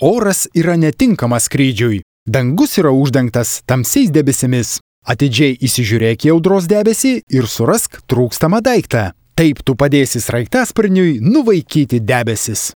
Oras yra netinkamas skrydžiui. Dangus yra uždengtas tamsiais debesimis. Atidžiai įsižiūrėk į audros debesį ir surask trūkstamą daiktą. Taip tu padėsi sraigtasparniui nuvaikyti debesis.